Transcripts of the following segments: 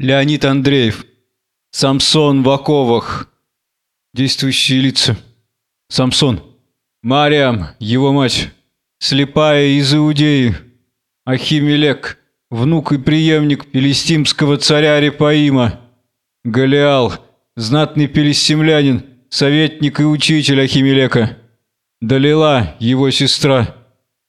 Леонид Андреев. Самсон в. Действующие лица. Самсон. Мариам, его мать. Слепая из Иудеи. Ахимелек, внук и преемник пелестимского царя Репаима. Галиал, знатный пелестимлянин, советник и учитель Ахимелека. Далила, его сестра.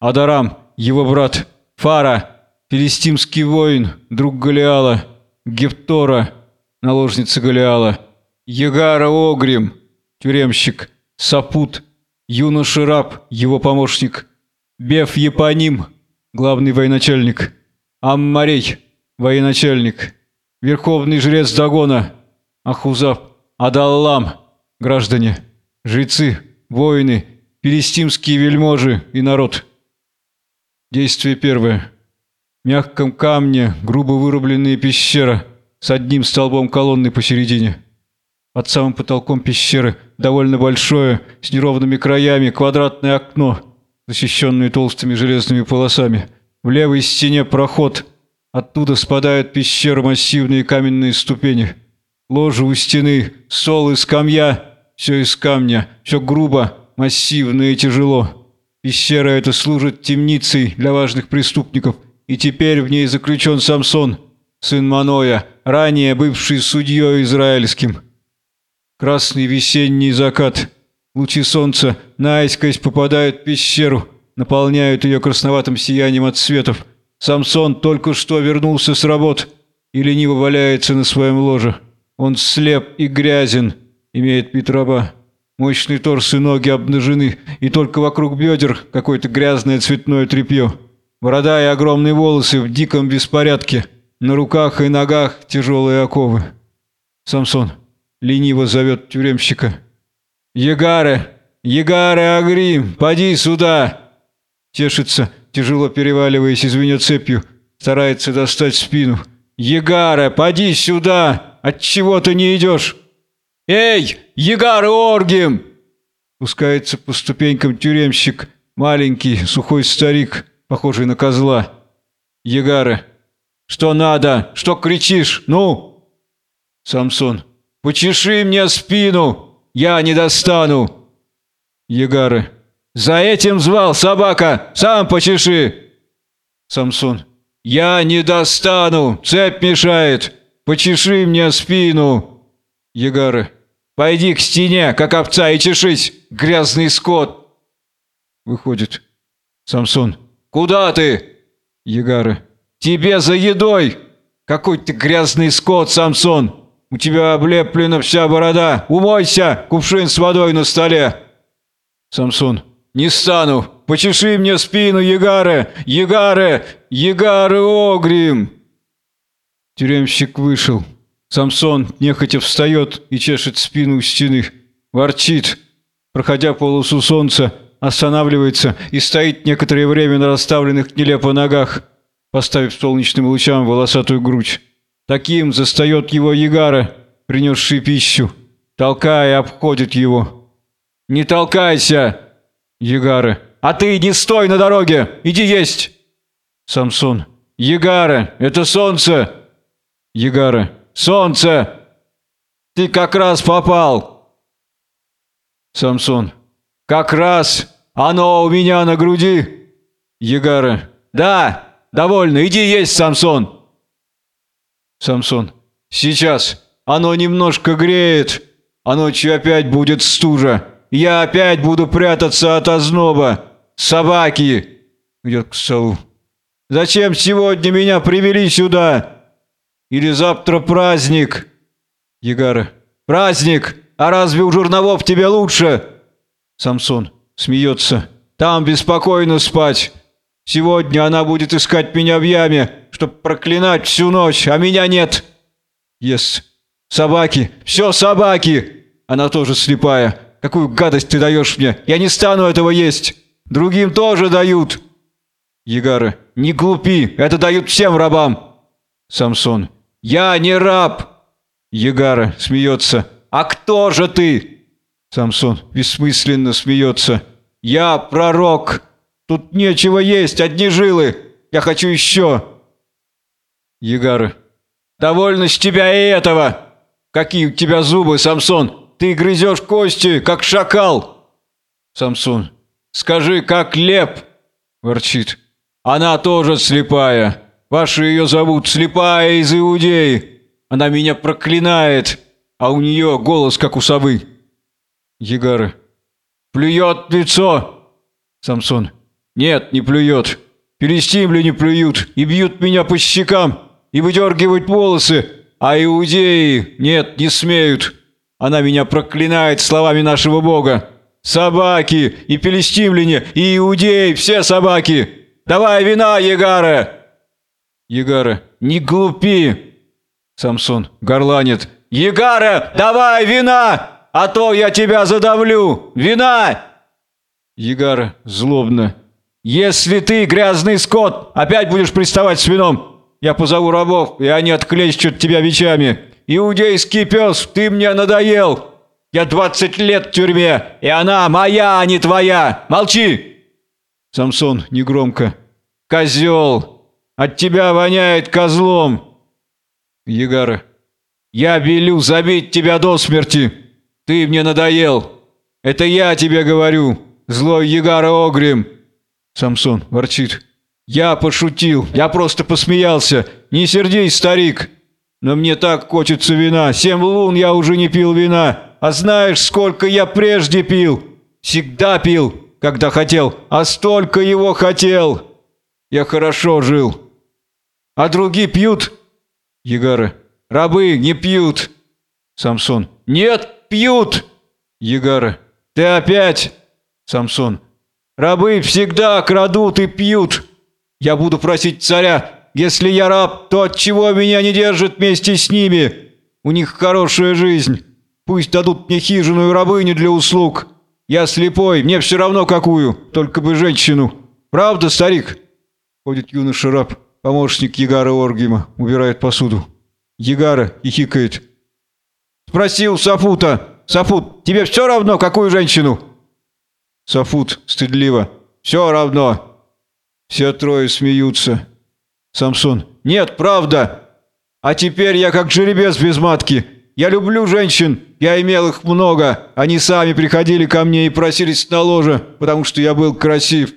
Адарам, его брат. Фара, Филистимский воин, друг Голиала, Гефтора, наложница Голиала, Егара Огрим, тюремщик, Сапут, юноша раб, его помощник, Беф Епаним, главный военачальник, Аммарей, военачальник, верховный жрец Дагона, Ахузав, Адаллам, граждане, жрецы, воины, филистимские вельможи и народ. Действие первое мягком камне грубо вырубленная пещера с одним столбом колонны посередине. Под самым потолком пещеры довольно большое, с неровными краями, квадратное окно, защищенное толстыми железными полосами. В левой стене проход. Оттуда спадают в пещеру массивные каменные ступени. Ложа у стены, стол и скамья. Все из камня, все грубо, массивно и тяжело. Пещера эта служит темницей для важных преступников – и теперь в ней заключен Самсон, сын Маноя, ранее бывший судьей израильским. Красный весенний закат, лучи солнца наискось попадают в пещеру, наполняют ее красноватым сиянием от светов. Самсон только что вернулся с работ и лениво валяется на своем ложе. Он слеп и грязен, имеет вид. Мощный торс и ноги обнажены, и только вокруг бедер какое-то грязное цветное тряпье. Борода и огромные волосы в диком беспорядке. На руках и ногах тяжелые оковы. Самсон лениво зовет тюремщика. «Егаре! Егаре Агрим! Поди сюда!» Тешится, тяжело переваливаясь, извиня цепью, старается достать спину. «Егаре, поди сюда! Отчего ты не идешь?» «Эй, Егаре Оргим!» Спускается по ступенькам тюремщик, маленький, сухой старик, похожий на козла. Егары. «Что надо? Что кричишь? Ну?» Самсон. «Почеши мне спину! Я не достану!» Егары. «За этим звал собака! Сам почеши!» Самсон. «Я не достану! Цепь мешает! Почеши мне спину!» Егары. «Пойди к стене, как овца, и чешись, грязный скот!» Выходит. Самсон. «Куда ты?» Егары. «Тебе за едой! Какой ты грязный скот, Самсон! У тебя облеплена вся борода! Умойся! Кувшин с водой на столе!» Самсон. «Не стану! Почеши мне спину, Егары! Егары! Егары Огрим!» Тюремщик вышел. Самсон нехотя встает и чешет спину у стены. Ворчит. Проходя полосу солнца, останавливается и стоит некоторое время на расставленных нелепо ногах, поставив солнечным лучам волосатую грудь. Таким застает его Ягара, принесший пищу, толкая обходит его. «Не толкайся!» Ягара. «А ты не стой на дороге! Иди есть!» Самсон. «Ягара, это солнце!» Ягара. «Солнце! Ты как раз попал!» Самсон. «Как раз оно у меня на груди!» Егара. «Да, довольно, иди есть, Самсон!» Самсон. «Сейчас. Оно немножко греет, а ночью опять будет стужа. Я опять буду прятаться от озноба. Собаки!» Идет к столу. «Зачем сегодня меня привели сюда? Или завтра праздник?» Егара. «Праздник! А разве у журновов тебе лучше?» Самсон смеется. «Там беспокойно спать. Сегодня она будет искать меня в яме, чтоб проклинать всю ночь, а меня нет». Yes. «Собаки! Все собаки!» Она тоже слепая. «Какую гадость ты даешь мне? Я не стану этого есть! Другим тоже дают!» Егары. «Не глупи! Это дают всем рабам!» Самсон. «Я не раб!» Егара смеется. «А кто же ты?» Самсон бессмысленно смеется. «Я пророк! Тут нечего есть, одни жилы! Я хочу еще!» Егары. Довольно с тебя и этого! Какие у тебя зубы, Самсон! Ты грызешь кости, как шакал!» Самсон. «Скажи, как леп!» Ворчит. «Она тоже слепая. Ваши ее зовут слепая из Иудеи. Она меня проклинает, а у нее голос, как у совы». Егары. «Плюет лицо!» Самсон. «Нет, не плюет. Перестимляне плюют и бьют меня по щекам и выдергивают волосы, а иудеи, нет, не смеют. Она меня проклинает словами нашего Бога. Собаки и пелестимляне, и иудеи, все собаки. Давай вина, Егара!» Егара. «Не глупи!» Самсон горланит. «Егара, давай вина, а то я тебя задавлю! Вина!» Егара злобно. «Если ты, грязный скот, опять будешь приставать с вином, я позову рабов, и они отклещут тебя бичами. Иудейский пес, ты мне надоел! Я двадцать лет в тюрьме, и она моя, а не твоя! Молчи!» Самсон негромко. «Козел! От тебя воняет козлом!» Егара. «Я велю забить тебя до смерти! Ты мне надоел! Это я тебе говорю, злой Егара Огрим!» Самсон ворчит. «Я пошутил, я просто посмеялся. Не сердись, старик. Но мне так хочется вина. Семь лун я уже не пил вина. А знаешь, сколько я прежде пил? Всегда пил, когда хотел, а столько его хотел. Я хорошо жил. А другие пьют?» Егара. «Рабы не пьют». Самсон. «Нет, пьют!» Егара. «Ты опять?» Самсон. Рабы всегда крадут и пьют. Я буду просить царя, если я раб, то от чего меня не держит вместе с ними? У них хорошая жизнь. Пусть дадут мне хижину и рабыню для услуг. Я слепой, мне все равно какую, только бы женщину. Правда, старик?» Ходит юноша раб, помощник Егара Оргима, убирает посуду. Егара и хикает. «Спросил Сафута. Сафут, тебе все равно, какую женщину?» Сафут стыдливо. «Все равно!» Все трое смеются. Самсон. «Нет, правда! А теперь я как жеребец без матки. Я люблю женщин, я имел их много. Они сами приходили ко мне и просились на ложе, потому что я был красив».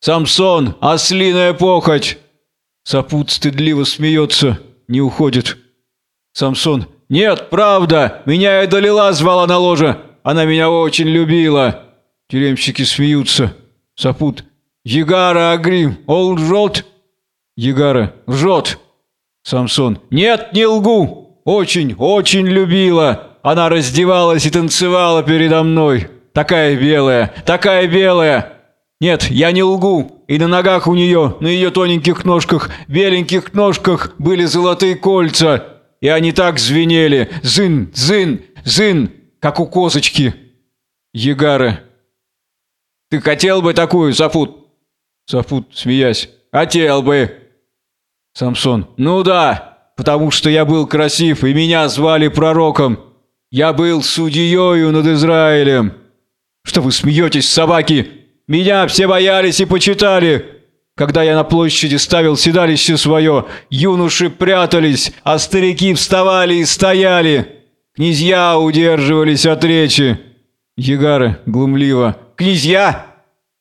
«Самсон, ослиная похоть!» Сапут стыдливо смеется, не уходит. Самсон. «Нет, правда! Меня и Далила звала на ложе! Она меня очень любила!» Тюремщики смеются. Сапут. «Егара Агрим, он лжет?» Егара. «Лжет!» Самсон. «Нет, не лгу! Очень, очень любила! Она раздевалась и танцевала передо мной! Такая белая, такая белая!» «Нет, я не лгу, и на ногах у нее, на ее тоненьких ножках, беленьких ножках были золотые кольца, и они так звенели, зын, зын, зын, как у козочки». Егара. «Ты хотел бы такую, Сафут?» Сафут, смеясь. «Хотел бы». Самсон. «Ну да, потому что я был красив, и меня звали пророком. Я был судьею над Израилем». «Что вы смеетесь, собаки? Меня все боялись и почитали. Когда я на площади ставил седалище свое, юноши прятались, а старики вставали и стояли. Князья удерживались от речи». Егары глумливо. «Князья!»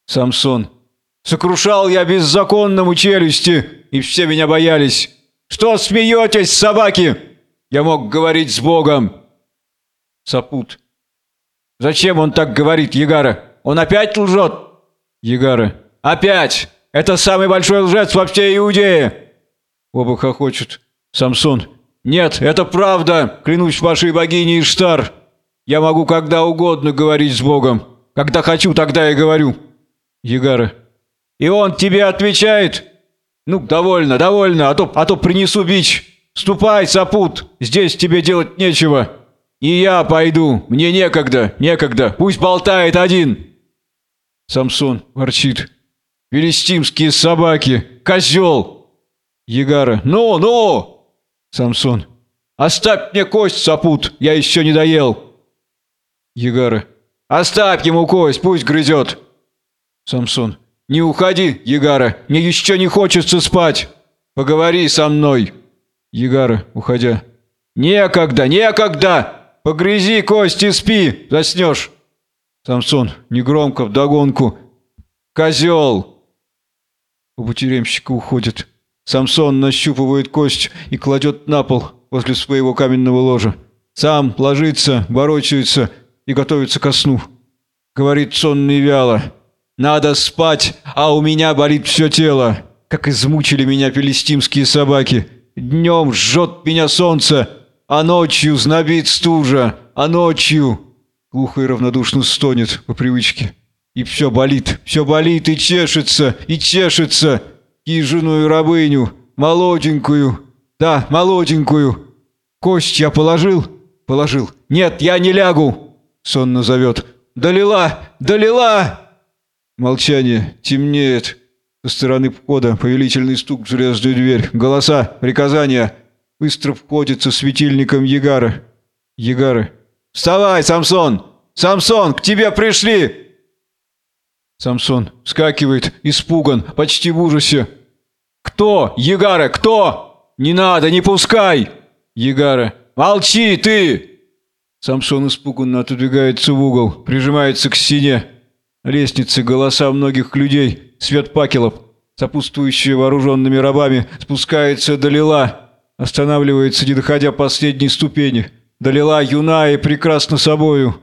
Самсон. «Сокрушал я беззаконному челюсти, и все меня боялись. Что смеетесь, собаки? Я мог говорить с Богом!» Сапут. «Зачем он так говорит, Егара? Он опять лжет?» Егара. «Опять! Это самый большой лжец во всей Иудее!» Оба хохочут. Самсон. «Нет, это правда! Клянусь вашей богиней Иштар!» Я могу когда угодно говорить с Богом. Когда хочу, тогда и говорю. Егара. И он тебе отвечает? Ну, довольно, довольно, а то, а то принесу бич. Ступай, сапут, здесь тебе делать нечего. И я пойду, мне некогда, некогда, пусть болтает один. Самсон ворчит. Филистимские собаки, козел. Егара. Ну, ну! Самсон. Оставь мне кость, сапут, я еще не доел. Егара. «Оставь ему кость, пусть грызет!» Самсон. «Не уходи, Егара, мне еще не хочется спать! Поговори со мной!» Егары, уходя. «Некогда, некогда! Погрызи кости, спи, заснешь!» Самсон, негромко, вдогонку. «Козел!» Оба тюремщика уходят. Самсон нащупывает кость и кладет на пол возле своего каменного ложа. Сам ложится, ворочается и готовится ко сну. Говорит сонно и вяло. «Надо спать, а у меня болит все тело, как измучили меня филистимские собаки. Днем жжет меня солнце, а ночью знобит стужа, а ночью...» Глухо и равнодушно стонет по привычке. И все болит, все болит и чешется, и чешется. Хижину и рабыню, молоденькую, да, молоденькую. Кость я положил? Положил. Нет, я не лягу. Сонно зовет. Долила, долила. Молчание, темнеет. Со стороны входа повелительный стук в железную дверь. Голоса, приказания. Быстро входит со светильником Егара. Егары. «Вставай, Самсон! Самсон, к тебе пришли!» Самсон вскакивает, испуган, почти в ужасе. «Кто? Егара, кто? Не надо, не пускай!» Егара. «Молчи, ты!» Самсон испуганно отодвигается в угол, прижимается к стене. Лестницы, голоса многих людей, свет пакелов, сопутствующие вооруженными рабами, спускается до лила, останавливается, не доходя последней ступени. Долила юна и прекрасна собою.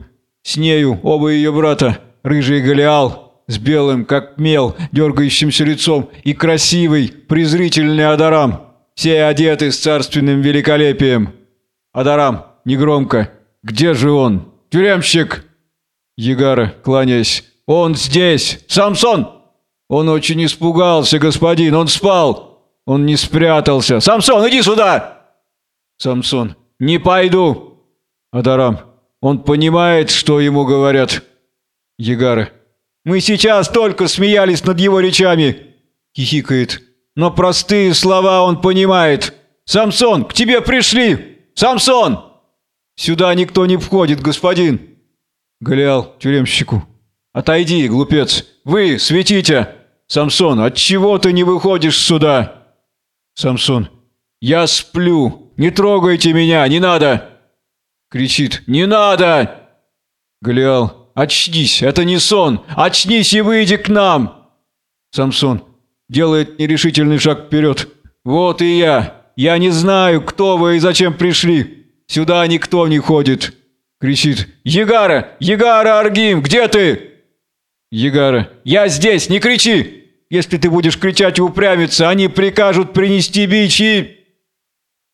С нею оба ее брата, рыжий Голиал, с белым, как мел, дергающимся лицом, и красивый, презрительный Адарам. Все одеты с царственным великолепием. Адарам, негромко. «Где же он? Тюремщик!» Егара, кланяясь. «Он здесь! Самсон!» «Он очень испугался, господин, он спал! Он не спрятался! Самсон, иди сюда!» Самсон. «Не пойду!» Адарам. «Он понимает, что ему говорят!» Егара. «Мы сейчас только смеялись над его речами!» Хихикает. «Но простые слова он понимает! Самсон, к тебе пришли! Самсон!» «Сюда никто не входит, господин!» Голиал тюремщику. «Отойди, глупец! Вы, светите! Самсон, от чего ты не выходишь сюда?» Самсон. «Я сплю! Не трогайте меня! Не надо!» Кричит. «Не надо!» Голиал. «Очнись! Это не сон! Очнись и выйди к нам!» Самсон. Делает нерешительный шаг вперед. «Вот и я! Я не знаю, кто вы и зачем пришли!» Сюда никто не ходит!» Кричит. «Егара! Егара Аргим! Где ты?» Егара. «Я здесь! Не кричи! Если ты будешь кричать и упрямиться, они прикажут принести бич и...»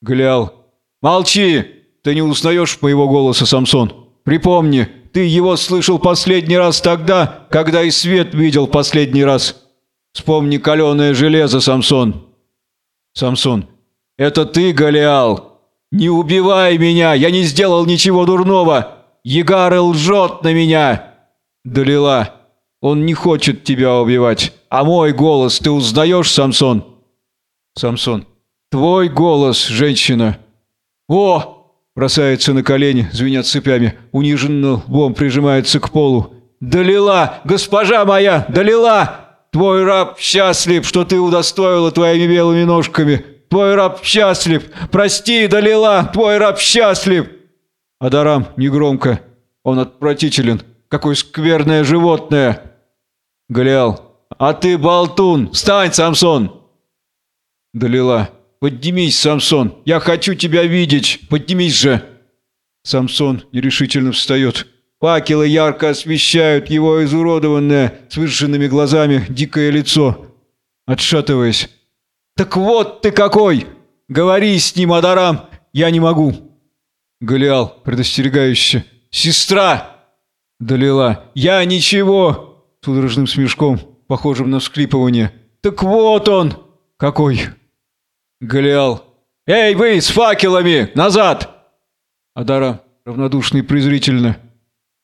Глял. «Молчи! Ты не узнаешь по его голосу, Самсон. Припомни, ты его слышал последний раз тогда, когда и свет видел последний раз. Вспомни каленое железо, Самсон». Самсон. «Это ты, Голиал!» «Не убивай меня! Я не сделал ничего дурного! Егары лжет на меня!» Далила. «Он не хочет тебя убивать. А мой голос ты узнаешь, Самсон?» Самсон. «Твой голос, женщина!» «О!» Бросается на колени, звенят цепями, униженно лбом прижимается к полу. «Далила! Госпожа моя! Далила! Твой раб счастлив, что ты удостоила твоими белыми ножками!» Твой раб счастлив! Прости, Далила! Твой раб счастлив!» Адарам негромко. Он отвратителен. Какое скверное животное! Галиал. «А ты болтун! Встань, Самсон!» Далила. «Поднимись, Самсон! Я хочу тебя видеть! Поднимись же!» Самсон нерешительно встает. Факелы ярко освещают его изуродованное с выжженными глазами дикое лицо. Отшатываясь, «Так вот ты какой! Говори с ним, Адарам! Я не могу!» Голиал, предостерегающе. «Сестра!» Далила. «Я ничего!» Судорожным смешком, похожим на всклипывание. «Так вот он! Какой!» Голиал. «Эй, вы, с факелами! Назад!» Адара, равнодушно и презрительно.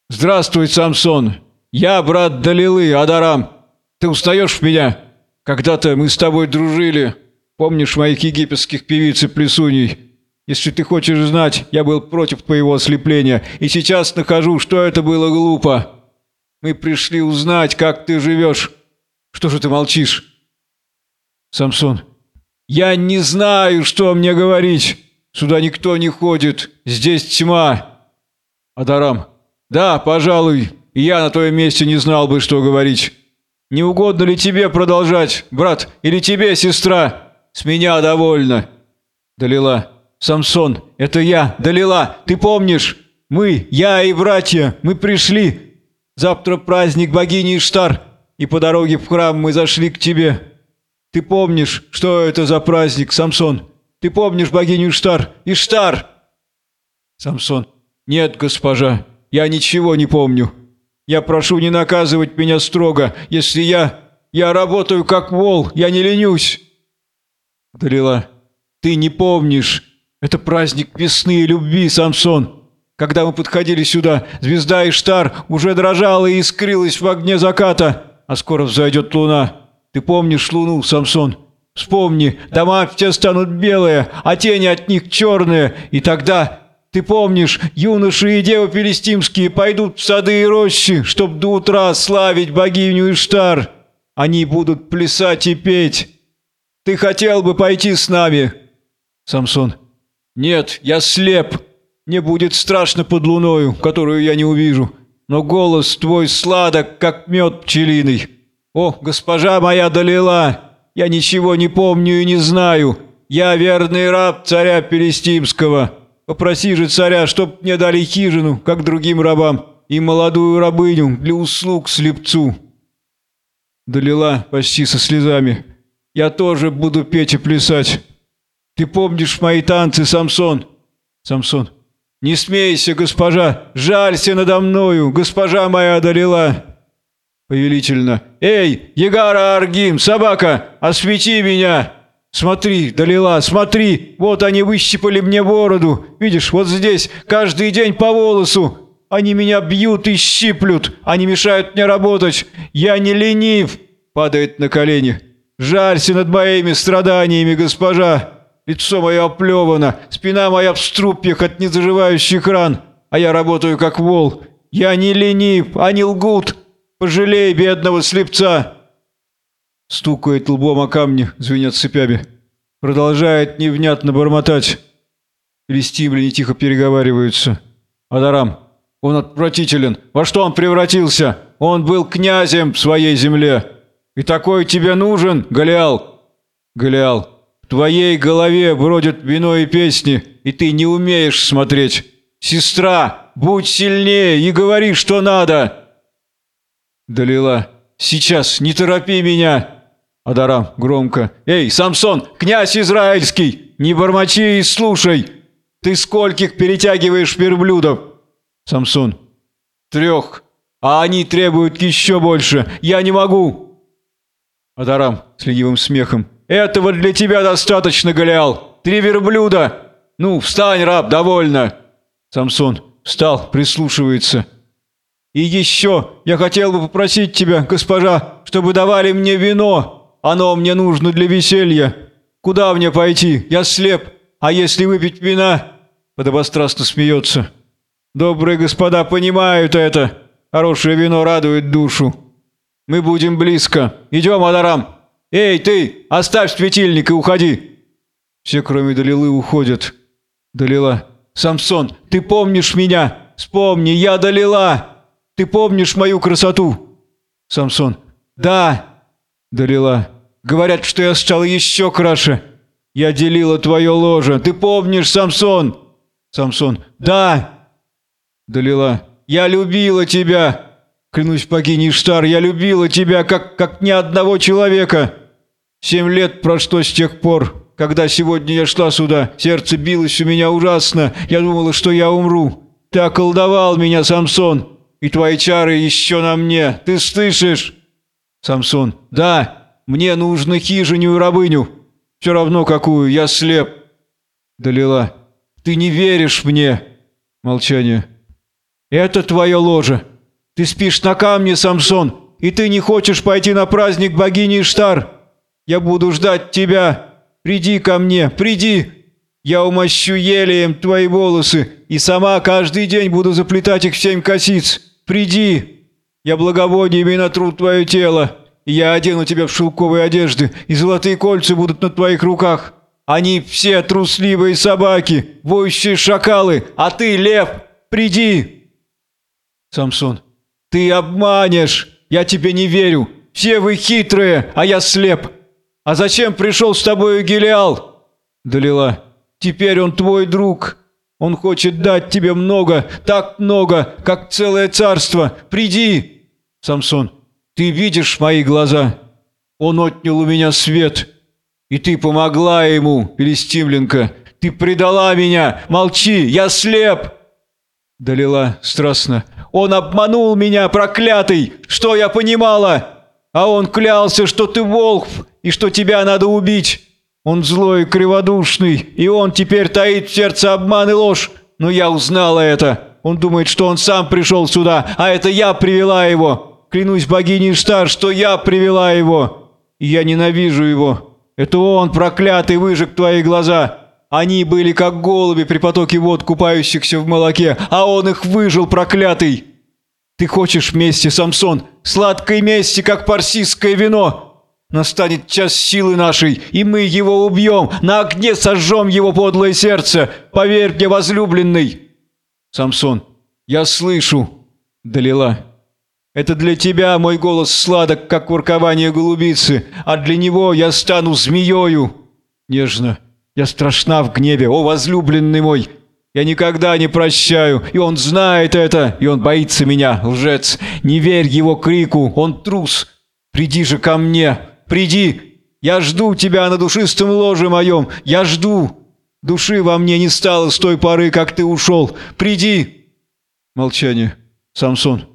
«Здравствуй, Самсон! Я брат Далилы, Адарам! Ты устаешь в меня? Когда-то мы с тобой дружили!» Помнишь моих египетских певиц и плесуней? Если ты хочешь знать, я был против твоего ослепления, и сейчас нахожу, что это было глупо. Мы пришли узнать, как ты живешь. Что же ты молчишь? Самсон. Я не знаю, что мне говорить. Сюда никто не ходит. Здесь тьма. Адарам. Да, пожалуй, я на твоем месте не знал бы, что говорить. Не угодно ли тебе продолжать, брат, или тебе, сестра? С меня довольно. Далила. Самсон, это я, Далила, ты помнишь? Мы, я и братья, мы пришли. Завтра праздник богини Иштар, и по дороге в храм мы зашли к тебе. Ты помнишь, что это за праздник, Самсон? Ты помнишь богиню Иштар? Иштар!» Самсон. «Нет, госпожа, я ничего не помню. Я прошу не наказывать меня строго, если я... Я работаю как вол, я не ленюсь!» Далила. «Ты не помнишь. Это праздник весны и любви, Самсон. Когда мы подходили сюда, звезда Иштар уже дрожала и искрилась в огне заката, а скоро взойдет луна. Ты помнишь луну, Самсон? Вспомни, дома все станут белые, а тени от них черные, и тогда... Ты помнишь, юноши и девы филистимские пойдут в сады и рощи, чтоб до утра славить богиню Иштар. Они будут плясать и петь. Ты хотел бы пойти с нами?» Самсон. «Нет, я слеп. Мне будет страшно под луною, которую я не увижу. Но голос твой сладок, как мед пчелиный. «О, госпожа моя Далила, я ничего не помню и не знаю. Я верный раб царя Перестимского. Попроси же царя, чтоб мне дали хижину, как другим рабам, и молодую рабыню для услуг слепцу». Далила почти со слезами. «Я тоже буду петь и плясать. Ты помнишь мои танцы, Самсон?» Самсон. «Не смейся, госпожа, жалься надо мною, госпожа моя Далила!» Повелительно. «Эй, Егара Аргим, собака, освети меня!» «Смотри, Далила, смотри! Вот они выщипали мне бороду! Видишь, вот здесь, каждый день по волосу! Они меня бьют и щиплют! Они мешают мне работать! Я не ленив!» Падает на колени. «Жалься над моими страданиями, госпожа! Лицо мое оплевано, спина моя в струпьях от незаживающих ран, а я работаю как вол! Я не ленив, они лгут!» Пожалей бедного слепца!» Стукает лбом о камни, звенят цепями. Продолжает невнятно бормотать. Филистимляне тихо переговариваются. Адарам, он отвратителен. Во что он превратился? Он был князем в своей земле. И такой тебе нужен, Голиал? Голиал, в твоей голове бродят вино и песни, и ты не умеешь смотреть. Сестра, будь сильнее и говори, что надо!» Далила. «Сейчас, не торопи меня!» Адарам громко. «Эй, Самсон, князь израильский! Не бормочи и слушай! Ты скольких перетягиваешь верблюдов?» Самсон. «Трех. А они требуют еще больше. Я не могу!» Адарам с ленивым смехом. «Этого для тебя достаточно, Голиал! Три верблюда! Ну, встань, раб, довольно!» Самсон встал, прислушивается. И еще я хотел бы попросить тебя, госпожа, чтобы давали мне вино. Оно мне нужно для веселья. Куда мне пойти? Я слеп. А если выпить вина?» Подобострастно смеется. «Добрые господа понимают это. Хорошее вино радует душу. Мы будем близко. Идем, Адарам. Эй, ты, оставь светильник и уходи!» Все, кроме Далилы, уходят. Далила. «Самсон, ты помнишь меня? Вспомни, я Далила!» Ты помнишь мою красоту?» Самсон. «Да!» Далила. «Говорят, что я стал еще краше. Я делила твое ложе. Ты помнишь, Самсон?» Самсон. «Да!» Далила. «Я любила тебя!» Клянусь богиней Штар, я любила тебя, как, как ни одного человека. Семь лет прошло с тех пор, когда сегодня я шла сюда. Сердце билось у меня ужасно. Я думала, что я умру. Ты околдовал меня, Самсон и твои чары еще на мне. Ты слышишь?» Самсон. «Да, мне нужно хижиню и рабыню. Все равно какую, я слеп». Далила. «Ты не веришь мне?» Молчание. «Это твое ложе. Ты спишь на камне, Самсон, и ты не хочешь пойти на праздник богини Иштар. Я буду ждать тебя. Приди ко мне, приди. Я умощу елеем твои волосы и сама каждый день буду заплетать их в семь косиц. Приди, я благовониями натру твое тело, и я одену тебя в шелковые одежды, и золотые кольца будут на твоих руках. Они все трусливые собаки, воющие шакалы, а ты, лев, приди!» Самсон. «Ты обманешь! Я тебе не верю! Все вы хитрые, а я слеп! А зачем пришел с тобою Гелиал?» Далила. «Теперь он твой друг. Он хочет дать тебе много, так много, как целое царство. Приди!» Самсон. «Ты видишь мои глаза? Он отнял у меня свет. И ты помогла ему, Пелестимленко. Ты предала меня. Молчи, я слеп!» Далила страстно. «Он обманул меня, проклятый! Что я понимала? А он клялся, что ты волк и что тебя надо убить. Он злой и криводушный, и он теперь таит в сердце обман и ложь. Но я узнала это. Он думает, что он сам пришел сюда, а это я привела его. Клянусь богиней Штар, что я привела его. И я ненавижу его. Это он, проклятый, выжег твои глаза. Они были как голуби при потоке вод, купающихся в молоке, а он их выжил, проклятый. Ты хочешь мести, Самсон, сладкой мести, как парсийское вино. Настанет час силы нашей, и мы его убьем, на огне сожжем его подлое сердце. Поверь мне, возлюбленный. Самсон, я слышу. Далила. Это для тебя мой голос сладок, как воркование голубицы, а для него я стану змеёю. Нежно. Я страшна в гневе, о возлюбленный мой! Я никогда не прощаю, и он знает это, и он боится меня, лжец. Не верь его крику, он трус. Приди же ко мне, приди! Я жду тебя на душистом ложе моем, я жду! Души во мне не стало с той поры, как ты ушел. Приди!» Молчание. Самсон.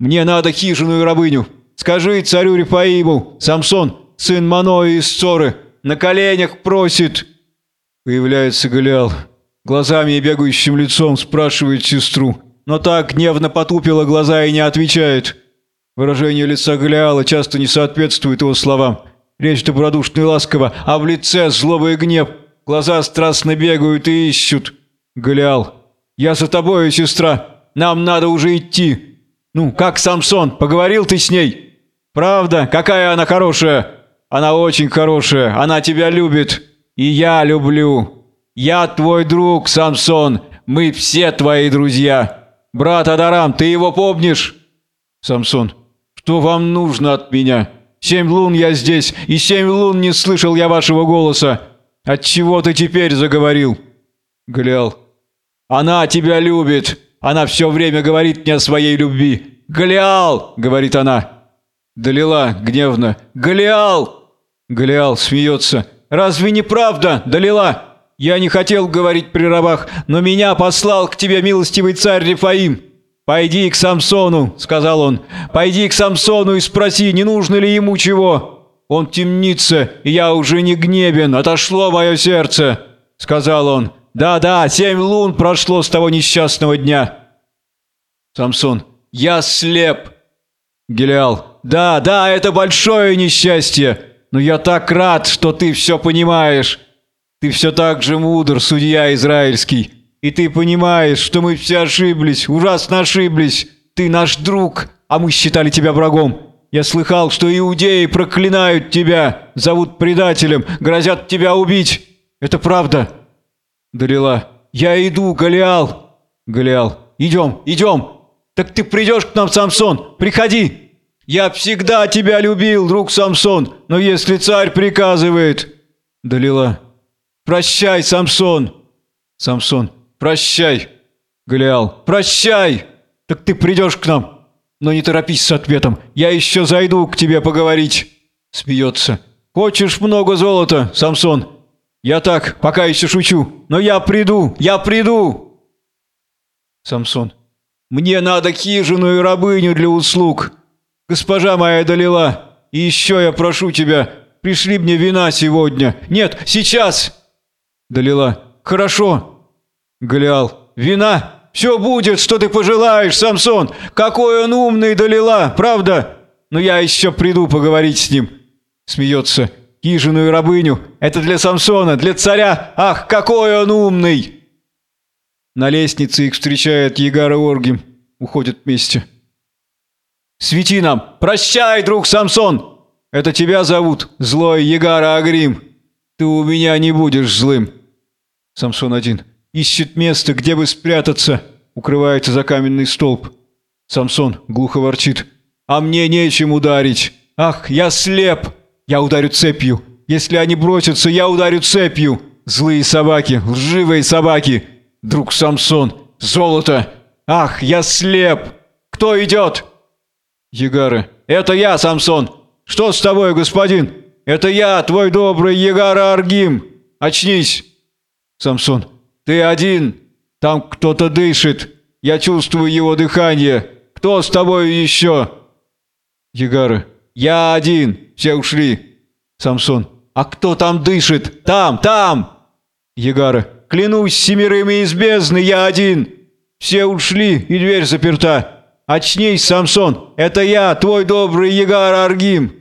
«Мне надо хижину и рабыню. Скажи царю Рифаиму, Самсон, сын Манои из Цоры, на коленях просит». Появляется Голиал. Глазами и бегающим лицом спрашивает сестру. Но так гневно потупила глаза и не отвечает. Выражение лица Голиала часто не соответствует его словам. Речь добродушно и ласково, а в лице злоба и гнев. Глаза страстно бегают и ищут. Голиал. «Я за тобою, сестра. Нам надо уже идти. Ну, как Самсон, поговорил ты с ней?» «Правда? Какая она хорошая?» «Она очень хорошая. Она тебя любит». И я люблю. Я твой друг, Самсон. Мы все твои друзья. Брат Адарам, ты его помнишь? Самсон. Что вам нужно от меня? Семь лун я здесь, и семь лун не слышал я вашего голоса. Отчего ты теперь заговорил? Глял. Она тебя любит. Она все время говорит мне о своей любви. «Голиал!» — говорит она. Далила гневно. «Голиал!» Голиал смеется. Разве не правда, Далила? Я не хотел говорить при рабах, но меня послал к тебе милостивый царь Рифаим. Пойди к Самсону, сказал он. Пойди к Самсону и спроси, не нужно ли ему чего. Он темнится, и я уже не гневен, отошло мое сердце, сказал он. Да-да, семь лун прошло с того несчастного дня. Самсон. Я слеп. Гелиал. Да, да, это большое несчастье. Но я так рад, что ты все понимаешь. Ты все так же мудр, судья израильский. И ты понимаешь, что мы все ошиблись, ужасно ошиблись. Ты наш друг, а мы считали тебя врагом. Я слыхал, что иудеи проклинают тебя, зовут предателем, грозят тебя убить. Это правда. Далила. Я иду, Голиал. Голиал. Идем, идем. Так ты придешь к нам, Самсон. Приходи. Я всегда тебя любил, друг Самсон, но если царь приказывает...» Далила. «Прощай, Самсон!» Самсон. «Прощай!» Голиал. «Прощай! Так ты придешь к нам!» «Но не торопись с ответом, я еще зайду к тебе поговорить!» Смеется. «Хочешь много золота, Самсон?» «Я так, пока еще шучу, но я приду, я приду!» Самсон. «Мне надо хижину и рабыню для услуг!» «Госпожа моя Далила, и еще я прошу тебя, пришли мне вина сегодня. Нет, сейчас!» Далила. «Хорошо!» Галиал. «Вина? Все будет, что ты пожелаешь, Самсон! Какой он умный, Далила, правда? Но я еще приду поговорить с ним!» Смеется. «Хижину и рабыню. Это для Самсона, для царя. Ах, какой он умный!» На лестнице их встречает Егар и Оргим. Уходят вместе. Свети нам! Прощай, друг Самсон!» это тебя зовут, злой Егара Агрим? Ты у меня не будешь злым. Самсон один. Ищет место, где бы спрятаться. Укрывается за каменный столб. Самсон глухо ворчит. А мне нечем ударить. Ах, я слеп. Я ударю цепью. Если они бросятся, я ударю цепью. Злые собаки, лживые собаки. Друг Самсон, золото. Ах, я слеп. Кто идет? Егары. Это я, Самсон. Что с тобой, господин? Это я, твой добрый Егара Аргим. Очнись. Самсон. Ты один. Там кто-то дышит. Я чувствую его дыхание. Кто с тобой еще? Егары. Я один. Все ушли. Самсон. А кто там дышит? Там, там. Егары. Клянусь семерыми из бездны, я один. Все ушли, и дверь заперта. Очнись, Самсон. Это я, твой добрый Егар Аргим.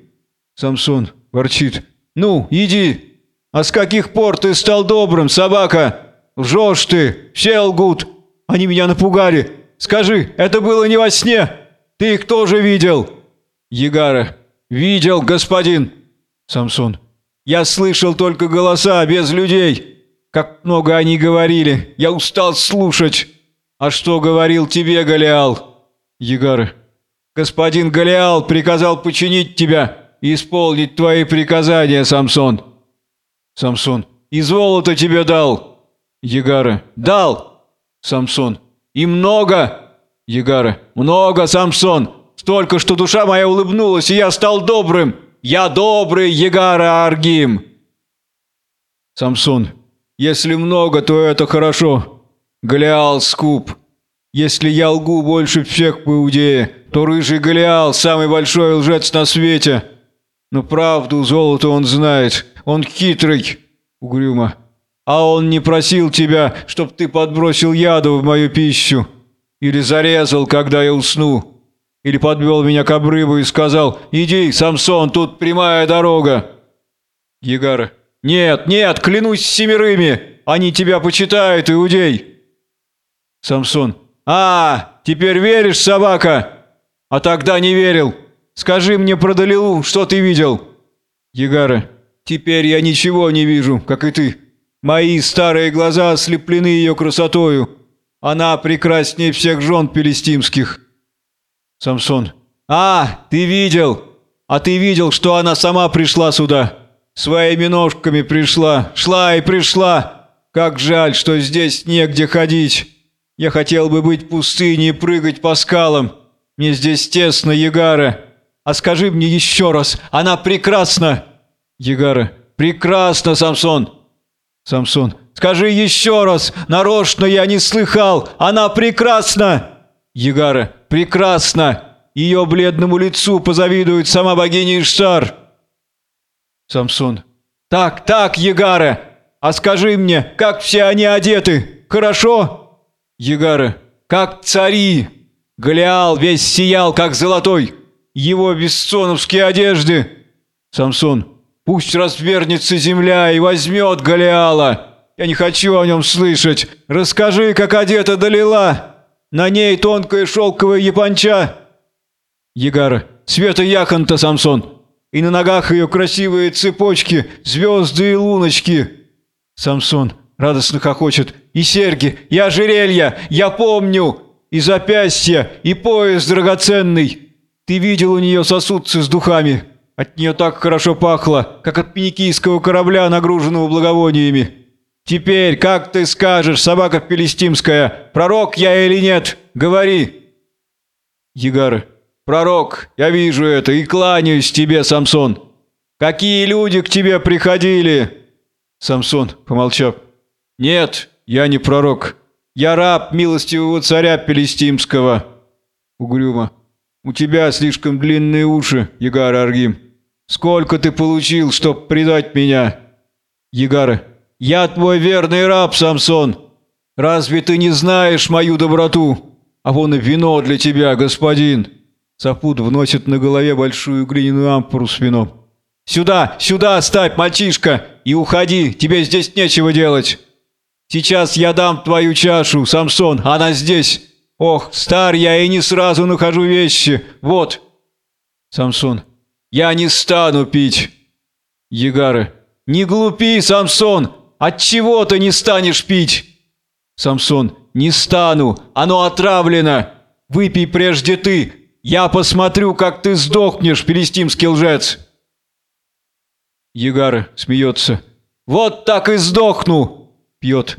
Самсон ворчит. Ну, иди. А с каких пор ты стал добрым, собака? Лжешь ты, все лгут. Они меня напугали. Скажи, это было не во сне? Ты их тоже видел? Егара. Видел, господин. Самсон. Я слышал только голоса, без людей. Как много они говорили. Я устал слушать. А что говорил тебе Голиал? Егары. Господин Голиал приказал починить тебя и исполнить твои приказания, Самсон. Самсон. И золото тебе дал. Егары. Дал. Самсон. И много. Егары. Много, Самсон. Столько, что душа моя улыбнулась, и я стал добрым. Я добрый, Егара Аргим. Самсон. Если много, то это хорошо. Голиал скуп. Если я лгу больше всех по Иудее, то рыжий Голиал – самый большой лжец на свете. Но правду, золото он знает. Он хитрый, угрюмо. А он не просил тебя, чтоб ты подбросил яду в мою пищу. Или зарезал, когда я усну. Или подвел меня к обрыву и сказал, «Иди, Самсон, тут прямая дорога». Егара, «Нет, нет, клянусь семерыми, они тебя почитают, иудей». Самсон, «А, теперь веришь, собака?» «А тогда не верил. Скажи мне про Далилу, что ты видел?» Егара, «Теперь я ничего не вижу, как и ты. Мои старые глаза ослеплены ее красотою. Она прекраснее всех жен пелестимских». Самсон, «А, ты видел! А ты видел, что она сама пришла сюда? Своими ножками пришла, шла и пришла. Как жаль, что здесь негде ходить. Я хотел бы быть в пустыне и прыгать по скалам. Мне здесь тесно, Егара. А скажи мне еще раз, она прекрасна!» Егара. «Прекрасно, Самсон!» Самсон. «Скажи еще раз! Нарочно я не слыхал! Она прекрасна!» Егара. «Прекрасно! Ее бледному лицу позавидует сама богиня Иштар!» Самсон. «Так, так, Егара! А скажи мне, как все они одеты? Хорошо?» Егара. «Как цари! Голиал весь сиял, как золотой! Его бессоновские одежды!» Самсон. «Пусть развернется земля и возьмет Голиала! Я не хочу о нем слышать! Расскажи, как одета Далила! На ней тонкая шелковая японча!» Егара. «Света яхонта, Самсон!» и на ногах ее красивые цепочки, звезды и луночки. Самсон радостно хохочет. И серьги, и ожерелья, я помню, и запястья, и пояс драгоценный. Ты видел у нее сосудцы с духами. От нее так хорошо пахло, как от пеникийского корабля, нагруженного благовониями. Теперь, как ты скажешь, собака пелестимская, пророк я или нет? Говори. Егары. «Пророк, я вижу это и кланяюсь тебе, Самсон! Какие люди к тебе приходили?» Самсон, помолчав. «Нет, я не пророк. Я раб милостивого царя Пелестимского». Угрюмо. «У тебя слишком длинные уши, Егар Аргим. Сколько ты получил, чтоб предать меня?» Егара. «Я твой верный раб, Самсон. Разве ты не знаешь мою доброту? А вон и вино для тебя, господин». Сапут вносит на голове большую глиняную ампуру с вином. «Сюда, сюда ставь, мальчишка, и уходи, тебе здесь нечего делать. Сейчас я дам твою чашу, Самсон, она здесь. Ох, стар я и не сразу нахожу вещи, вот». Самсон. Я не стану пить. Егары. Не глупи, Самсон! Отчего ты не станешь пить? Самсон. Не стану, оно отравлено. Выпей прежде ты. Я посмотрю, как ты сдохнешь, филистимский лжец. Егары смеется. Вот так и сдохну. Пьет.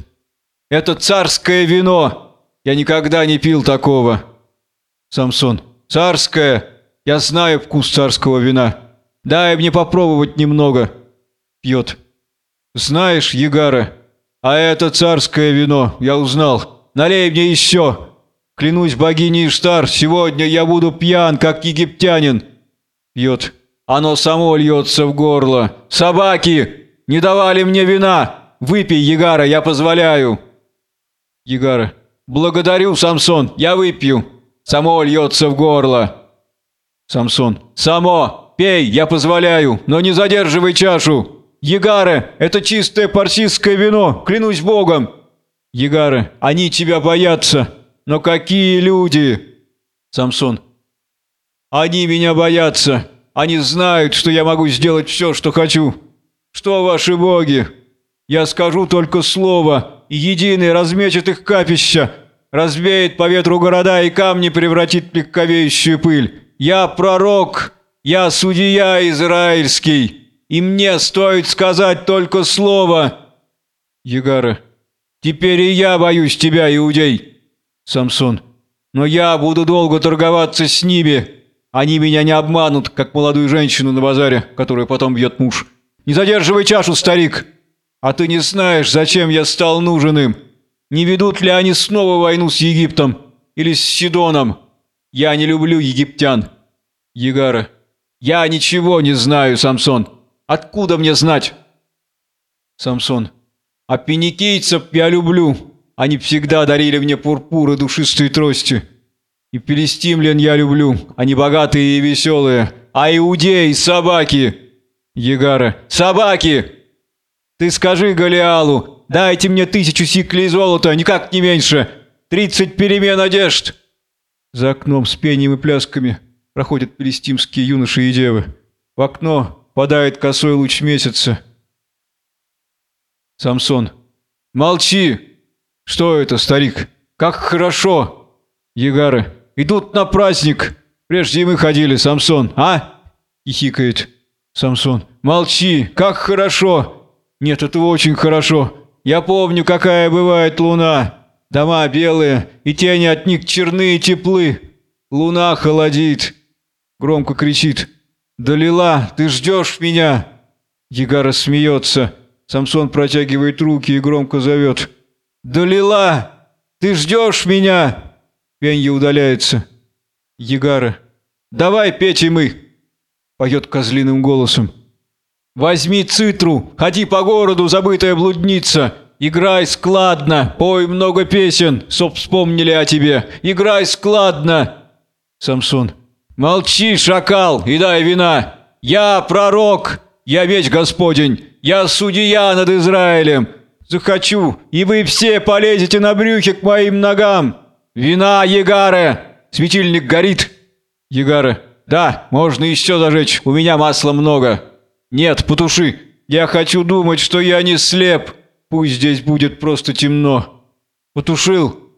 Это царское вино. Я никогда не пил такого. Самсон. Царское. Я знаю вкус царского вина. Дай мне попробовать немного. Пьет. Знаешь, Егара, а это царское вино, я узнал. Налей мне еще. Клянусь богиней Иштар, сегодня я буду пьян, как египтянин. Пьет. Оно само льется в горло. Собаки! Не давали мне вина! Выпей, Егара, я позволяю. Егара. Благодарю, Самсон, я выпью. Само льется в горло. Самсон. Само! Пей, я позволяю, но не задерживай чашу. Егары, это чистое парсистское вино, клянусь богом. Егары, они тебя боятся. Но какие люди? Самсон. Они меня боятся. Они знают, что я могу сделать все, что хочу. Что ваши боги? Я скажу только слово, и единый размечет их капища, развеет по ветру города и камни превратит в легковеющую пыль. Я пророк, я судья израильский, и мне стоит сказать только слово. Егара, теперь и я боюсь тебя, иудей. Самсон, но я буду долго торговаться с ними. Они меня не обманут, как молодую женщину на базаре, которую потом бьет муж. Не задерживай чашу, старик. А ты не знаешь, зачем я стал нужен им. Не ведут ли они снова войну с Египтом или с Сидоном? Я не люблю египтян. Егара. Я ничего не знаю, Самсон. Откуда мне знать? Самсон. А пеникийцев я люблю. Они всегда дарили мне пурпуры душистые трости. И пелестимлян я люблю. Они богатые и веселые. А иудеи — собаки. Егара. Собаки! Ты скажи Голиалу, дайте мне тысячу сиклей золота, никак не меньше. Тридцать перемен одежд. За окном с пением и плясками проходят палестимские юноши и девы. В окно падает косой луч месяца. Самсон. Молчи! Что это, старик? Как хорошо! Егары. Идут на праздник. Прежде мы ходили, Самсон, а? Хихикает. Самсон. Молчи, как хорошо. Нет, это очень хорошо. Я помню, какая бывает луна. Дома белые, и тени от них черные теплы. Луна холодит. Громко кричит. «Далила, ты ждешь меня?» Егара смеется. Самсон протягивает руки и громко зовет. «Далила, ты ждешь меня?» Пенья удаляется. Егара. «Давай петь и мы!» Поет козлиным голосом. «Возьми цитру, ходи по городу, забытая блудница!» Играй складно, пой много песен, чтоб вспомнили о тебе. Играй складно. Самсон. Молчи, шакал, и дай вина. Я пророк, я меч Господень, я судья над Израилем. Захочу, и вы все полезете на брюхе к моим ногам. Вина, Егаре, светильник горит. Егаре. Да, можно еще зажечь, у меня масла много. Нет, потуши. Я хочу думать, что я не слеп. Пусть здесь будет просто темно. Потушил.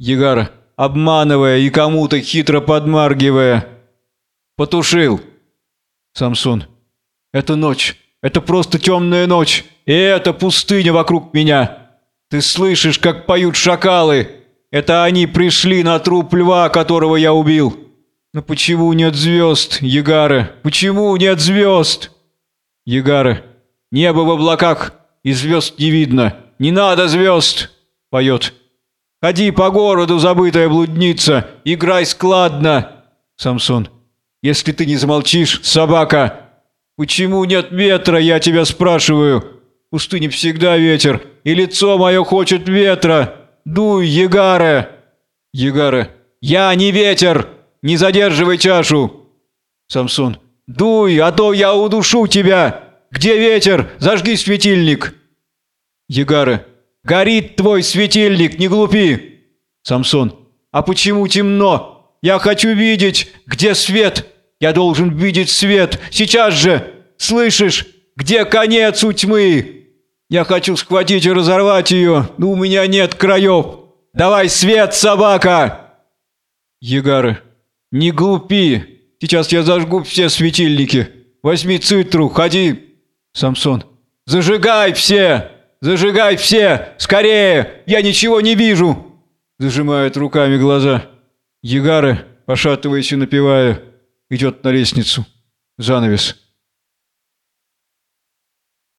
Егара, обманывая и кому-то хитро подмаргивая. Потушил. Самсон. Это ночь. Это просто темная ночь. И это пустыня вокруг меня. Ты слышишь, как поют шакалы? Это они пришли на труп льва, которого я убил. Но почему нет звезд, Егара? Почему нет звезд? Егара. Небо в облаках и звезд не видно. Не надо звезд!» — поет. «Ходи по городу, забытая блудница, играй складно!» Самсон. «Если ты не замолчишь, собака!» «Почему нет ветра, я тебя спрашиваю?» «В пустыне всегда ветер, и лицо мое хочет ветра! Дуй, Егара!» Егара. «Я не ветер! Не задерживай чашу!» Самсон. «Дуй, а то я удушу тебя!» Где ветер? Зажги светильник!» Егары. «Горит твой светильник, не глупи!» Самсон. «А почему темно? Я хочу видеть, где свет!» Я должен видеть свет! Сейчас же! Слышишь? Где конец у тьмы? Я хочу схватить и разорвать ее, но у меня нет краев! Давай свет, собака!» Егары, не глупи! Сейчас я зажгу все светильники! Возьми цитру, ходи! Самсон, зажигай все! Зажигай все! Скорее! Я ничего не вижу!» Зажимает руками глаза. Егары, пошатываясь и напевая, идет на лестницу. Занавес.